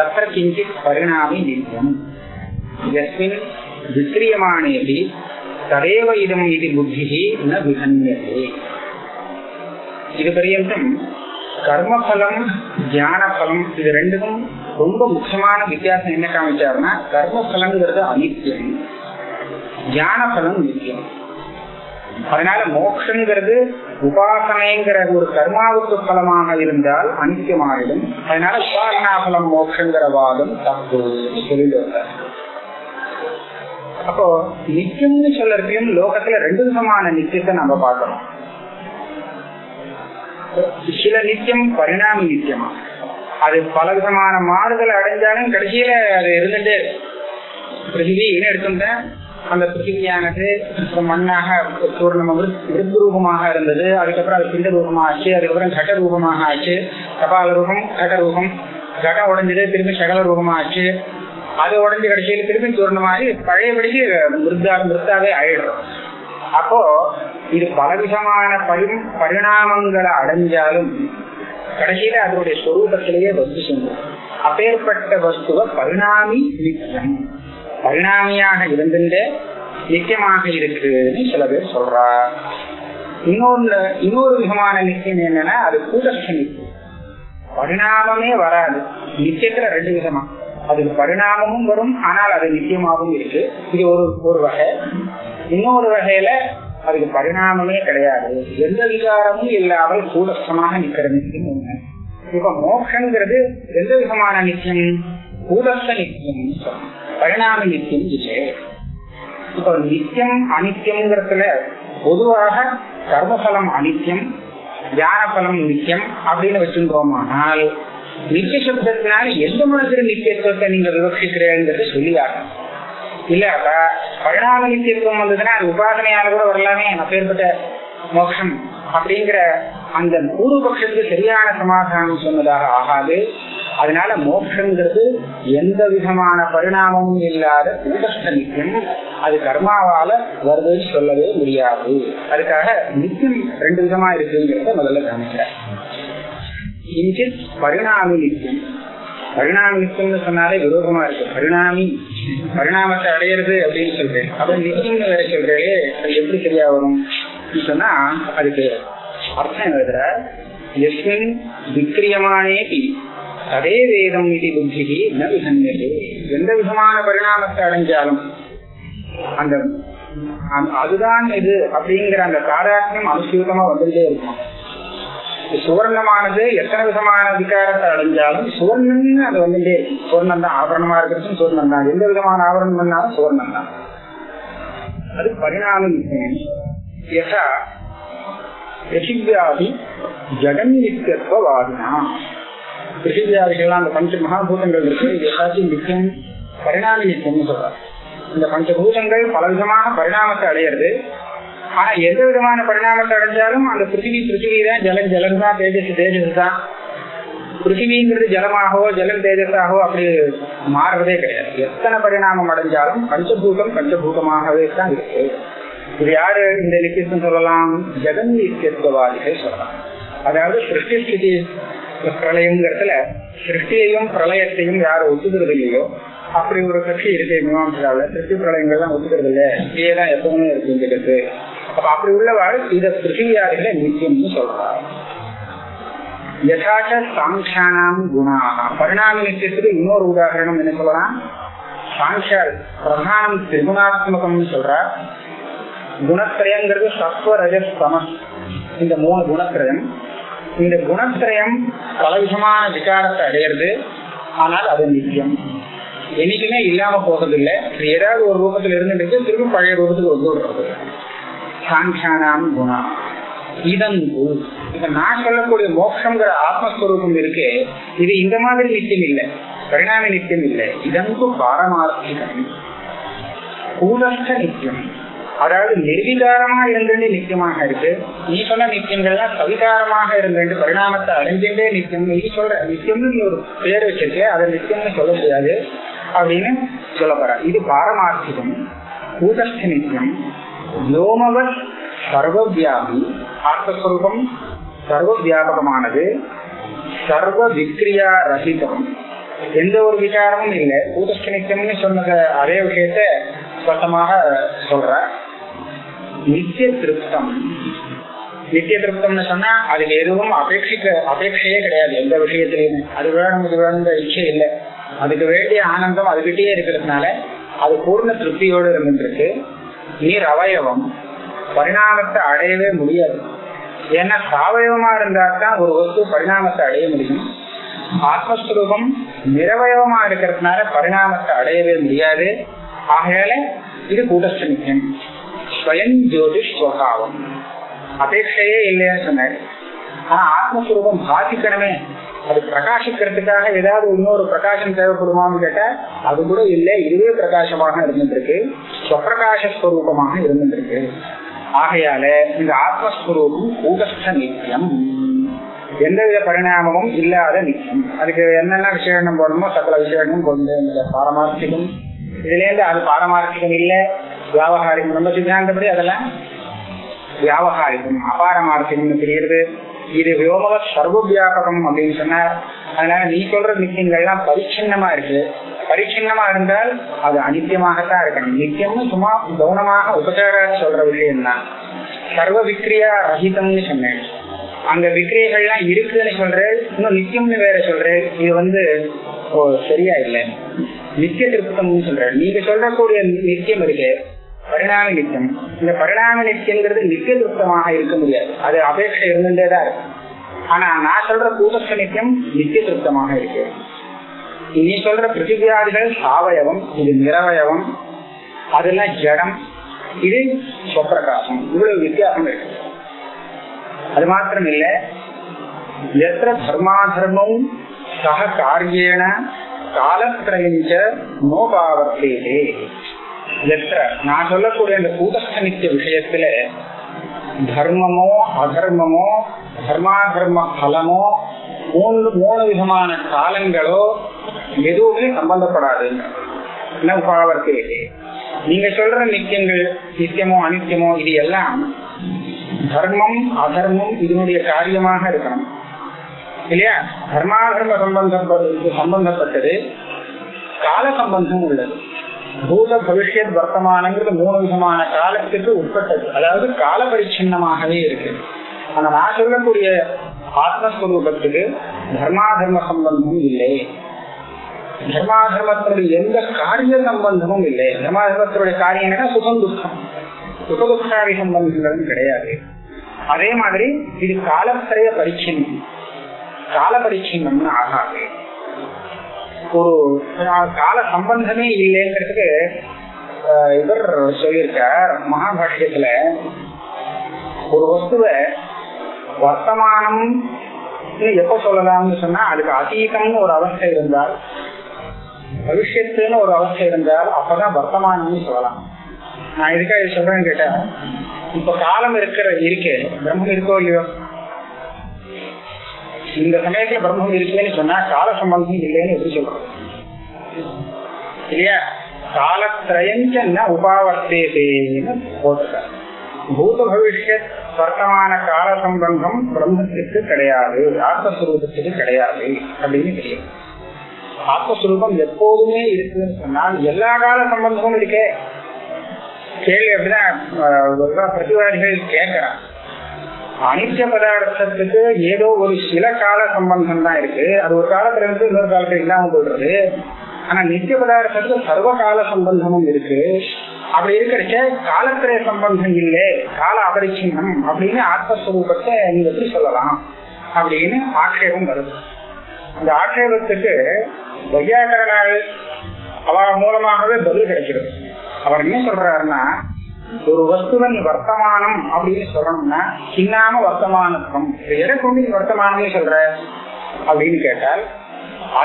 தத்திர கிஞ்சித் பரிணாமி நித்தியம் யஸ்மின் விக்ரியமானேபி ததேவ இதம் இது புத்திஹி ந விகன்யதே இது பரியந்தம் கர்மபலம் தியானபலம் இது ரெண்டுக்கும் ரொம்ப முக்கியமான வித்தியாசம் என்ன காமிச்சாருன்னா கர்மபலங்கிறது அனித்தியம் தியானபலம் நித்தியம் அதனால மோட்சங்கிறது உபாசனைங்கிற ஒரு கர்மாவுக்கு பலமாக இருந்தால் அனித்தியமாயிடும். அதனால உபாசனா பலம் மோட்சங்கிற வாதம் தப்பு. சொல்லிட்டு அப்போ நித்தியம்னு சொல்லறதையும் லோகத்துல ரெண்டு விதமான நித்தியத்தை நம்ம பார்க்கணும். சில நித்தியம் பரிணாம நித்தியமா? அது பல விதமான மாறுதல் அடைஞ்சாலும் கடைசியில அது இருந்துட்டு பிருத்திவின்னு எடுத்துட்டேன். அந்த பிருத்திவியானது மண்ணாக நம்ம விருப்பு ரூபமாக இருந்தது. அதுக்கப்புறம் அது பிண்ட ரூபமாக ஆச்சு. அதுக்கப்புறம் கட்ட ரூபமாக ஆச்சு. கபால ரூபம் கட்ட ரூபம் கட உடஞ்சது திரும்பி சகல ரூபமா ஆச்சு. அது உடஞ்சு கடைசியில் திரும்பி தூர்ணமாகி பழையபடிக்கு மிருத்தா மிருத்தாவே ஆயிடுறோம். அப்போ இது பலவிதமான பரி பரிணாமங்களை அடைஞ்சாலும் கடைசியில அதனுடைய சொரூபத்திலேயே வந்து சென்று அப்பேற்பட்ட வஸ்துவ பரிணாமி நித்தியம் பரிணாமியாக இருந்துட்டு நித்தியமாக இருக்குன்னு சில பேர் சொல்றா இன்னொன்னு இன்னொரு விதமான நித்தியம் என்னன்னா அது கூட்டஸ்த நித்தியம். பரிணாமமே வராது. நித்தியத்துல ரெண்டு விதமா. அதுக்கு பரிணாமமும் வரும் ஆனால் அது நித்தியமாகவும் இருக்கு. இது ஒரு ஒரு வகை. இன்னொரு வகையில அதுக்கு பரிணாமமே கிடையாது. எந்த விகாரமும் இல்லாமல் கூடஸ்தமாக நிக்கிற நித்தியம் ஒண்ணு. இப்ப மோட்சங்கிறது எந்த விதமான நித்தியம்? கூடஸ்த நித்தியம் பரிணாம நித்தியம் இல்லை. இப்ப நித்தியம் அனித்தியம்ங்கிறதுல பொதுவாக கர்மபலம் அனித்தியம் தியானபலம் நித்தியம் அப்படின்னு வச்சுருந்தோமானால் நித்திய சப்தத்தினால எந்த மாதிரி நித்தியத்துவத்தை நீங்க விவசிக்கிறேங்கிறது சொல்லியாகும் இல்லாட்டா பரிணாம நித்தியத்துவம் வந்ததுன்னா அது உபாசனையால கூட வரலாமே அப்பேற்பட்ட மோட்சம் அப்படிங்கிற அந்த பூர்வபக்ஷத்துக்கு சரியான சமாதானம் சொன்னதாக ஆகாது. அதனால மோட்சங்கிறது எந்த விதமான பரிணாமமும் இல்லாத கூட்டஸ்த நித்தியம் அது கர்மாவால வருதுன்னு சொல்லவே முடியாது. அதுக்காக நித்தியம் ரெண்டு விதமா இருக்குங்கிறத முதல்ல காமிக்கிறேன் கிஞ்சித் பரிணாமி நித்தியம். பரிணாமி நித்தியம்னு சொன்னாலே விரோதமா இருக்கு. பரிணாமி பரிணாமத்தை அடையிறது அப்படின்னு சொல்றேன். அப்புறம் நித்தியம் வேற சொல்றே அது எப்படி சரியா வரும் சொன்னா அதுக்கு அர்த்தம் எழுதுற எஸ்மின் விக்கிரியமானே அதே வேதம் இது புத்திகி என்ன எந்த விதமான பரிணாமத்தை அடைஞ்சாலும் அந்த அதுதான் இது அப்படிங்கிற அந்த தாராத்மியம் அனுசூதமா வந்துட்டே இருக்கும். சுவர்ணமானது எத்தனை விதமான விகாரத்தை அடைஞ்சாலும் சுவர்ணம்னு அது வந்துட்டே சுவர்ணம் தான் ஆபரணமா இருக்கிறது சுவர்ணம் தான். எந்த விதமான ஆபரணம் பண்ணாலும் சுவர்ணம் தான். அது பரிணாமம். யசா பிருத்திவியாதி ஜெகன் நித்தியத்துவவாதினா பிருத்திவியாதிகள்லாம் அந்த பஞ்ச மகாபூதங்கள் இருக்கு. எல்லாத்தையும் நித்தியம் பரிணாம நித்தியம்னு சொல்றாரு இந்த பஞ்சபூதங்கள் பலவிதமான பரிணாமத்தை அடையிறது. ஆனா எந்த விதமான பரிணாமத்தை அடைஞ்சாலும் அந்த பிருத்திவி பிருத்திவி தான் ஜலம் ஜலம் தான் தேஜஸ் தேஜஸ் தான். பிருத்திவிங்கிறது ஜலமாகவோ ஜலம் தேஜஸாகவோ அப்படி மாறுறதே கிடையாது. எத்தனை பரிணாமம் அடைஞ்சாலும் பஞ்சபூதம் பஞ்சபூதமாகவே தான் இருக்கு. இது யாரு இந்த நித்தியம் சொல்லலாம்? ஜெகன் நித்தியத்துவாதிகள் சொல்லலாம். அதாவது சிருஷ்டி ஸ்திதி பிரளயம்ங்கிறதுல சிருஷ்டியையும் பிரளயத்தையும் யாரும் ஒத்துக்கிறது இல்லையோ அப்படி ஒரு கட்சி இருக்கு மீமாம்சாவில சிருஷ்டி பிரளயங்கள்லாம் ஒத்துக்கிறது இல்ல இப்படியே தான் எப்பவுமே இருக்குங்கிறது அப்ப அப்படி உள்ளவாள் இத பிருத்திவியாதிகளை நித்தியம்னு சொல்றாரு. யசாச்ச சாங்கியானாம் குணாக பரிணாம நித்தியத்துக்கு இன்னொரு உதாரணம் என்ன சொல்லலாம்? சாங்கியால் பிரதானம் திரிகுணாத்மகம்னு சொல்றார். குணத்திரயங்கிறது சத்வ ரஜஸ் தமஸ் இந்த மூணு குணத்திரயம் இந்த குணத்திரயம் பலவிதமான விசாரத்தை அடையிறது. ஆனால் அது நித்தியம். என்னைக்குமே இல்லாம போறதில்லை. இது ஏதாவது ஒரு ரூபத்துல இருந்துட்டு திரும்ப பழைய ரூபத்துக்கு வந்து விடுறது சாங்கியானாம் குணா. இதன் இப்ப நான் சொல்லக்கூடிய மோட்சங்கிற ஆத்மஸ்வரூபம் இருக்கு இது இந்த மாதிரி நித்தியம் இல்லை. பரிணாம நித்தியம் இல்லை. இதன்பு பாரமார்த்திகம். கூடஸ்த நித்தியம். அதாவது நிர்விகாரமா இருந்துட்டு நித்தியமாக இருக்கு. நீ சொன்ன நித்தியங்கள்லாம் சவிகாரமாக இருந்துட்டு பரிணாமத்தை அடைஞ்சுட்டே நித்தியம். நீ சொல்ற நித்தியம்னு நீ ஒரு பேர் வச்சிருக்க அதை நித்தியம்னு சொல்ல முடியாது அப்படின்னு சொல்ல போற. இது பாரமார்த்திகம் கூட்டஸ்த நித்தியம் யோமவர் சர்வவியாபி ஆத்மஸ்வரூபம் சர்வ வியாபகமானது சர்வ விக்ரியா ரஹிதம் எந்த ஒரு விசாரமும் இல்லை. கூட்டஸ்த நித்தியம்னு சொன்னத அதே விஷயத்தை ஸ்பஷ்டமாக சொல்ற. நித்திய திருப்தம். நித்திய திருப்தம்னு சொன்னா அதுக்கு எதுவும் அபேட்சிக்க அபேட்சையே கிடையாது எந்த விஷயத்திலையுமே. அது வேணும் இது வேணுங்கிற இச்சை இல்லை. அதுக்கு வேண்டிய ஆனந்தம் அதுகிட்டயே இருக்கிறதுனால அது பூர்ண திருப்தியோடு இருந்துருக்கு நீர் அவயவம் பரிணாமத்தை அடையவே முடியாது. ஏன்னா சாவயவமா இருந்தா தான் ஒரு வஸ்து பரிணாமத்தை அடைய முடியும். ஆத்மஸ்வரூபம் நிரவயவமா இருக்கிறதுனால பரிணாமத்தை அடையவே முடியாது. ஆகையால இது கூட்டஸ்த நித்தியம் ஸ்வயம் ஜோதிஷ் ஸ்வபாவம் அபேட்சையே இல்லைன்னு சொன்னாரு ஆனா ஆத்மஸ்வரூபம் பாதிக்கணுமே அது பிரகாசிக்கிறதுக்காக ஏதாவது இன்னொரு பிரகாசம் தேவைப்படுமான்னு கேட்டா அது கூட இல்லை இதுவே பிரகாசமாக இருந்துருக்கு ஸ்வப்பிரகாசஸ்வரூபமாக இருந்துருக்கு ஆகையால இந்த ஆத்மஸ்வரூபம் கூடஸ்த நித்தியம் எந்தவித பரிணாமமும் இல்லாத நித்தியம் அதுக்கு என்னென்ன விசேஷம் போடணுமோ சகல விசேஷமும் கொண்டு இந்த பாரமார்த்திகம் இதுல இருந்து அது பாரமார்த்திகம் இல்ல வியாபகாரிகம் நம்ம சித்தாந்தபடி அதெல்லாம் வியாபகாரிகம் அபாரமார்த்திகம்னு தெரியுது இது வியோமவ சர்வ வியாபகம் அப்படின்னு சொன்னார். அதனால நீ சொல்ற நித்தியங்கள்லாம் பரிச்சின்னமா இருக்கு. பரிச்சின்னமா இருந்தால் அது அனித்தியமாகத்தான் இருக்கணும். நித்தியம்னு சும்மா கவனமாக உபச்சார சொல்ற விஷயம் தான். சர்வ விக்ரியா ரஹிதம்னு சொன்னேன். அங்க விக்ரியைகள்லாம் இருக்குன்னு சொல்றேன். இன்னும் நித்தியம்னு வேற சொல்றேன். இது வந்து ஓ, சரியா இல்லை. நித்திய திருப்தம்னு சொல்றேன். நீங்க சொல்லக்கூடிய நித்தியம் இருக்கு. பரிணாம நித்தியம் இந்த பரிணாம நித்தியங்கிறது நித்திய திருப்தமாக இருக்க முடியாது. அது அபேட்சை இருந்துட்டே தான் ஆனா நான் சொல்ற கூட்டஸ்த நித்தியம் நித்திய திருப்தமாக இருக்கு. நீ சொல்ற பிருத்திவியாதிகள் சாவயவம் இது நிறவயவம் அதெல்லாம் ஜடம் இது சொப்பிரகாசம் இவ்வளவு வித்தியாசம் இருக்கு. அது மாத்திரம் இல்ல எத்த தர்மாதர்மம் சக காரியேன காலத்திரயஞ்ச நோபாவர்த்தே நான் சொல்லக்கூடிய இந்த கூட்டஸ்த நித்திய விஷயத்துல தர்மமோ அதர்மமோ தர்மாதர்ம பலமோ மூணு மூணு விதமான காலங்களோ எதுவுமே சம்பந்தப்படாது. என்ன நீங்க சொல்ற நித்தியங்கள் நித்தியமோ அனித்தியமோ இது எல்லாம் தர்மம் அதர்மம் இதனுடைய காரியமாக இருக்கணும். இல்லையா? தர்மாதர்ம சம்பந்தப்பட்டது சம்பந்தப்பட்டது கால சம்பந்தம் உள்ளது. பூத பவிஷ்யத் வர்த்தமானங்கிறது மூணு விதமான காலத்துக்கு உட்பட்டது. அதாவது கால பரிச்சின்னமாகவே இருக்கு. ஆனா நான் சொல்லக்கூடிய ஆத்மஸ்வரூபத்துக்கு தர்மாதர்ம சம்பந்தமும் இல்லை. தர்மாதர்மத்தினுடைய எந்த காரிய சம்பந்தமும் இல்லை. தர்மாதர்மத்தினுடைய காரியம் என்னன்னா சுகம் துக்கம். சுகதுக்காரி சம்பந்தங்களும் கிடையாது. அதே மாதிரி இது காலத்திரைய பரிச்சின்னம். கால பரிச்சின்னம்னு ஆகாது. ஒரு கால சம்பந்தமே இல்லைங்கிறதுக்கு இவர் சொல்லியிருக்கார். மகாபாஷ்யத்துல ஒரு வஸ்துவை வர்த்தமானம் எப்ப சொல்லலாம்னு சொன்னா அதுக்கு அதீதம்னு ஒரு அவஸ்தை இருந்தால் பவிஷ்யத்துன்னு ஒரு அவஸ்தை இருந்தால் அப்பதான் வர்த்தமானம்னு சொல்லலாம். நான் எதுக்காக சொல்றேன்னு கேட்டா இப்ப காலம் இருக்கிற இருக்கே பிரம்மம் இருக்கோ இல்லையோ இந்த சமயத்துல பிரம்மம் இருக்குன்னு சொன்னா கால சம்பந்தம் இல்லைன்னு எப்படி சொல்றோம் இல்லையா? காலத்திரயஞ்ச உபாவர்த்தேன்னு போட்டுக்க பூத பவிஷ்யத் வர்த்தமான கால சம்பந்தம் பிரம்மத்திற்கு கிடையாது ஆத்மஸ்வரூபத்துக்கு கிடையாது அப்படின்னு தெரியும். ஆத்மஸ்வரூபம் எப்போதுமே இருக்குன்னு சொன்னால் எல்லா கால சம்பந்தமும் இருக்கே. கேள்வி அப்படிதான் பிரதிவாதிகள் கேட்கிறான் அனித்திய பதார்த்தத்துக்கு ஏதோ ஒரு சில கால சம்பந்தம் தான் இருக்கு. அது ஒரு காலத்துல இருந்து இன்னொரு காலத்துல இல்லாம போடுறது ஆனா நித்திய பதார்த்தத்துக்கு சர்வ கால சம்பந்தமும் இருக்கு. அப்படி இருக்கிறச்ச காலத்திரைய சம்பந்தம் இல்லை. கால அபரிச்சின்னம் அப்படின்னு ஆத்மஸ்வரூபத்தை நீங்க எப்படி சொல்லலாம்? அப்படின்னு ஆட்சேபம் வருது. அந்த ஆட்சேபத்துக்கு வையாகரனால் அவ மூலமாகவே பதில் கிடைக்கிறது. அவர் என்ன சொல்றாருன்னா ஒரு வஸ்துவன் வர்த்தமானம் அப்படின்னு சொல்லணும்னா சின்னாம வர்த்தமானம் எதை கொண்டு நீ வர்த்தமானமே சொல்ற? அப்படின்னு கேட்டால்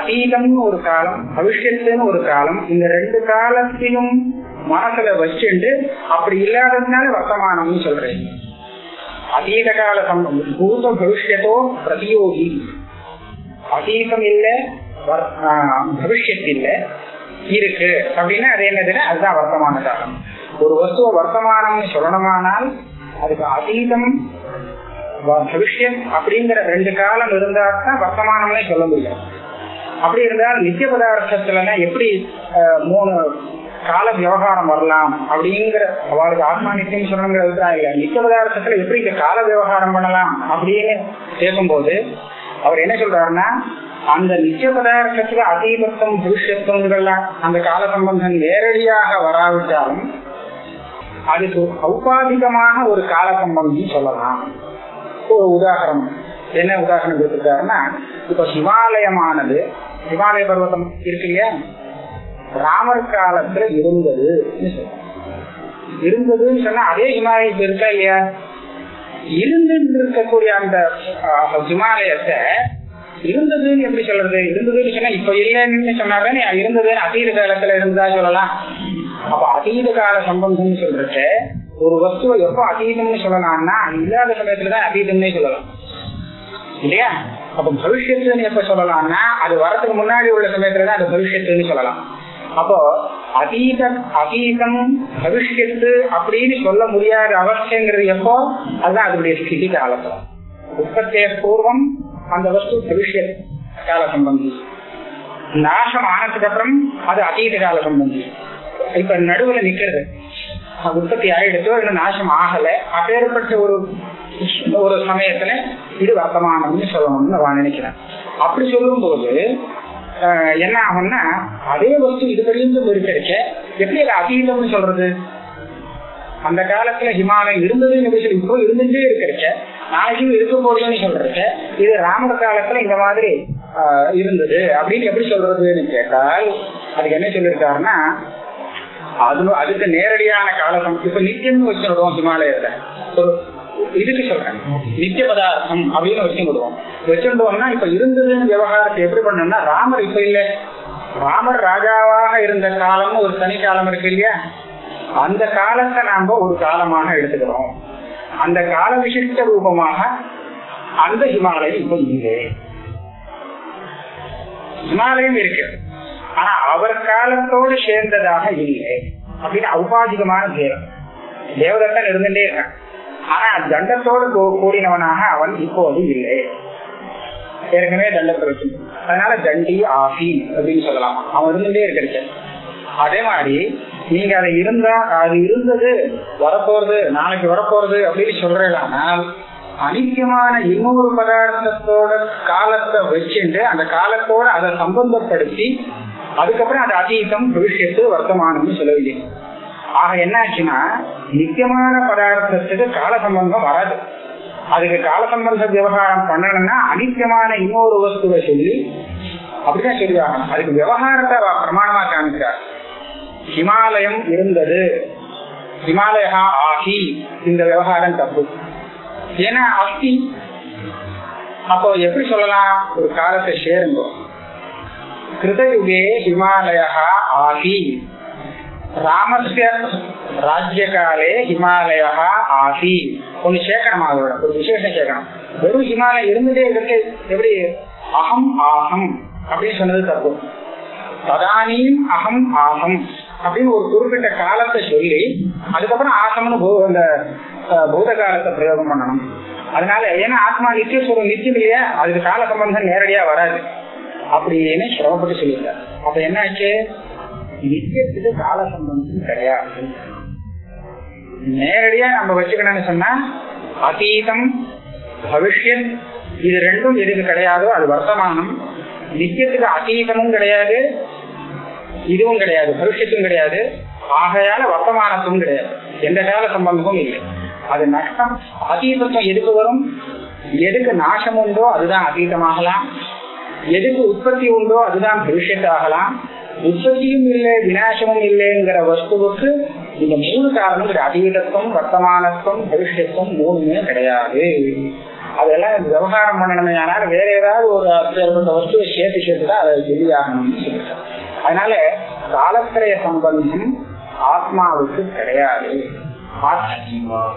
அதீதம்னு ஒரு காலம் பவிஷ்யத்துன்னு ஒரு காலம் இந்த ரெண்டு காலத்தையும் மனசுல வச்சுட்டு அப்படி இல்லாததுனால வர்த்தமானம்னு சொல்றேன் அதீத கால சம்பந்தம் பூத பவிஷ்யத்தோ பிரதியோகி. அதீதம் இல்ல வர்- ஆஹ் பவிஷ்யத் இல்ல இருக்கு. அப்படின்னா அது என்னதுன்னா அதுதான் வர்த்தமான காலம். ஒரு வஸ்துவ வர்த்தமானம்னு சொல்லணுமானால் அதுக்கு அதீதம் பவிஷ்யம் அப்படிங்கிற ரெண்டு காலம் இருந்தா தான் வர்த்தமானம்னே சொல்ல முடியும். அப்படி இருந்தால் நித்திய பதார்த்தத்துல எப்படி அஹ், மூணு கால விவகாரம் வரலாம் அப்படிங்கிற அவளுக்கு ஆத்மா நித்தியம் சொல்லணுங்கிற அபிப்பிராயம் இல்ல. நித்திய பதார்த்தத்துல எப்படி இந்த கால விவகாரம் பண்ணலாம் அப்படின்னு கேட்கும்போது அவர் என்ன சொல்றாருன்னா அந்த நித்திய பதார்த்தத்துல அதிபத்தம் புருஷத்துவங்கள்லாம் அந்த கால சம்பந்தம் நேரடியாக வராவிட்டாலும் அதுக்கு ஔபாதிகமாக ஒரு கால சம்பந்தம் சொல்லலாம். ஒரு உதாரணம். என்ன உதாரணம் கொடுத்துருக்காருன்னா இப்ப ஹிமாலயமானது ஹிமாலய பர்வதம் இருக்கு இல்லையா? ராமர் காலத்துல இருந்தது இருந்ததுன்னு சொன்னா அதே ஹிமாலயத்துல இருக்கா இல்லையா? இருந்துட்டு இருக்கக்கூடிய அந்த ஹிமாலயத்தை இருந்ததுன்னு எப்படி சொல்றது? இருந்ததுன்னு சொன்னா இப்ப இல்லைன்னு சொன்னாதானே இருந்தது அதீத காலத்துல இருந்ததா சொல்லலாம். அப்ப அதீத கால சம்பந்தம்னு சொல்றச்ச ஒரு வஸ்துவை எப்ப அதீதம்னு சொல்லலாம்னா அது இல்லாத சமயத்துலதான் அதீதம்னே சொல்லலாம். இல்லையா? அப்ப பவிஷ்யத்துன்னு எப்ப சொல்லலாம்னா அது வரதுக்கு முன்னாடி உள்ள சமயத்துலதான் அது பவிஷ்யத்துன்னு சொல்லலாம். அப்போ அதீத அதீதம் பவிஷ்யத்து அப்படின்னு சொல்ல முடியாத அவசியங்கிறது எப்போ? அதுதான் அதனுடைய ஸ்திதி காலத்துல. உற்பத்திய பூர்வம் அந்த வஸ்து பவிஷ்யத் கால சம்பந்தி நாசம் ஆனதுக்கு அப்புறம் அது அதீத கால சம்பந்தி இப்ப நடுவுல நிக்கிறது உற்பத்தி ஆயிடுச்சோ இன்னும் நாசம் ஆகல. அப்பேற்பட்ட ஒரு ஒரு சமயத்துல இது வர்த்தமானம்னு சொல்லணும்னு நான் நினைக்கிறேன். அப்படி சொல்லும் போது என்ன ஆகும்னா அதே வஸ்து இதுவரையும் இருக்கிறச்ச எப்படி அதை அதீதம்னு சொல்றது? அந்த காலத்துல ஹிமாலயம் இருந்ததுன்னு எப்படி சொல்லி இப்போ இருந்துட்டே இருக்கிறச்ச நாளைக்கும் இருக்கும் போதுன்னு சொல்றச்ச இது ராமர் காலத்துல இந்த மாதிரி ஆஹ், இருந்தது. அப்படின்னு எப்படி சொல்றதுன்னு கேட்டால் அதுக்கு என்ன சொல்லியிருக்காருன்னா அது அதுக்கு நேரடியான காலம் இப்ப நித்தியம்னு வச்சு விடுவோம் ஹிமாலயத்தை ஒரு இதுக்கு சொல்றேன். நித்திய பதார்த்தம் அப்படின்னு வச்சு விடுவோம். வச்சுட்டோம்னா இப்ப இருந்ததுன்னு விவகாரத்தை எப்படி பண்ணோம்னா ராமர் இப்ப இல்ல. ராமர் ராஜாவாக இருந்த காலம்னு ஒரு தனி காலம் இருக்கு இல்லையா? அந்த காலத்தை நாம ஒரு காலமாக எடுத்துக்கிறோம். அந்த கால விசிஷ்ட ரூபமாக அந்த ஹிமாலயம் இப்ப இல்லை. ஹிமாலயம் இருக்கு. ஆனா அவர் காலத்தோடு சேர்ந்ததாக இல்லை. அப்படின்னு ஔபாதிகமான தேவன் தேவதத்தன் இருந்துட்டே இருக்கான் ஆனா தண்டத்தோடு கூடினவனாக அவன் இப்போது இல்லை. ஏற்கனவே தண்டத்தை வச்சு அதனால தண்டி ஆஃபி அப்படின்னு சொல்லலாம். அவன் இருந்துட்டே இருக்கிறது. அதே மாதிரி நீங்க அதை இருந்தா அது இருந்தது வரப்போறது நாளைக்கு வரப்போறது அப்படின்னு சொல்றேனால் அனித்தியமான இன்னொரு பதார்த்தத்தோட காலத்தை வச்சுட்டு அந்த காலத்தோட அதை சம்பந்தப்படுத்தி அதுக்கப்புறம் அது அதீதம் பவிஷ்யத்து வர்த்தமானம்னு சொல்லவில்லை. ஆக என்ன ஆச்சுன்னா நித்தியமான பதார்த்தத்துக்கு கால சம்பந்தம் வராது. அதுக்கு கால சம்பந்த விவகாரம் பண்ணணும்னா அனித்தியமான இன்னொரு வஸ்துவை சொல்லி அப்படிதான் சொல்லுவாங்க. அதுக்கு விவகாரத்தை பிரமாணமா காமிக்கிறார். ஹிமாலயம் இருந்தது. ஹிமாலயா ஆகி இந்த விவகாரம் தப்பு. ஏன்னா அஸ்தி. அப்போ எப்படி சொல்லலாம்? ஒரு காலத்தை சேருங்க. கிருதயுகே ஹிமாலயா ஆகி ராமஸ்ய ராஜ்யகாலே ஹிமாலயா ஆசி ஒண்ணு சேர்க்கணும் அதோட ஒரு விசேஷம் சேர்க்கணும் வெறும் ஹிமாலயம் இருந்துட்டே இருக்கு எப்படி? அகம் ஆகம் அப்படின்னு சொன்னது தப்பு. ததானியும் அகம் ஆகம் அப்படின்னு ஒரு குறிப்பிட்ட காலத்தை சொல்லி அதுக்கப்புறம் ஆசம்னு அந்த பூத காலத்தை பிரயோகம் பண்ணணும். அதனால ஏன்னா ஆத்மா நித்தியஸ்வரம் நித்தியம் இல்லையா? அதுக்கு கால சம்பந்தம் நேரடியா வராது. அப்படின்னு சிரமப்பட்டு சொல்லியிருக்காரு. அப்ப என்ன ஆச்சு? நித்தியத்துக்கு கால சம்பந்தம் கிடையாது. நேரடியா நம்ம வச்சுக்கணும்னு சொன்னா அதீதம் பவிஷ்யத் இது ரெண்டும் எதுக்கு கிடையாதோ அது வர்த்தமானம். நித்தியத்துக்கு அதீதமும் கிடையாது இதுவும் கிடையாது பவிஷ்யத்தும் கிடையாது ஆகையால வர்த்தமானத்தும் கிடையாது. எந்த கால சம்பந்தமும் இல்லை. அது நஷ்டம் அதீதத்துவம் எதுக்கு வரும்? எதுக்கு நாசம் உண்டோ அதுதான் அதீதமாகலாம் எதுக்கு உற்பத்தி உண்டோ அதுதான் ஆகலாம் உற்பத்தியும் இல்லை விநாசமும் இல்லைங்கிற வஸ்துவுக்கு இந்த மூணு காரணம் கிடையாது. அதீதத்துவம் வர்த்தமானத்துவம் பவிஷ்யத்துவம் மூணுமே கிடையாது. அதெல்லாம் விவகாரம் பண்ணணுமே. ஆனால் வேற ஏதாவது ஒரு அப்பேற்பட்ட வஸ்துவை சேர்த்து சேர்த்து தான் அதை வெளியாகணும்னு சொல்லிட்டார் அதனால காலத்திரைய சம்பந்தம் ஆத்மாவுக்கு கிடையாது. ஆத்மா.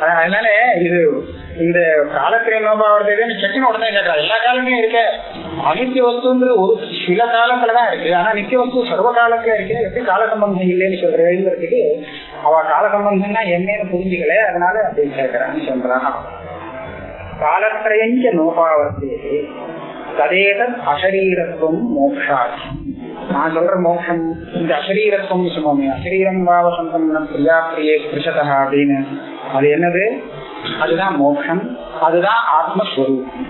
அதனால இது இந்த காலத்திரை நோபாவது செக்கன உடனே கேட்கறா எல்லா காலமே இருக்க. அனித்திய வஸ்துங்கிறது ஒரு சில காலத்துலதான் இருக்கு. ஆனா நித்திய வஸ்து சர்வ காலத்துல இருக்கு. எப்படி கால சம்பந்தம் இல்லைன்னு சொல்றதுக்கு அவ கால சம்பந்தம்னா என்னன்னு புரிஞ்சுக்கல. அதனால அப்படின்னு கேட்கறான்னு சொல்றான். காலத்திரையஞ்ச நோபாவத்தே ததேதத் அசரீரத்துவம் மோக்ஷாட்சி நான் சொல்ற மோட்சம் இந்த அசரீரத்துவம் சொன்னோமே அசரீரம் வாவசந்தம் நம் பிரியா பிரியே புருஷதா அப்படின்னு அது என்னது? அதுதான் மோட்சம். அதுதான் ஆத்மஸ்வரூபம்.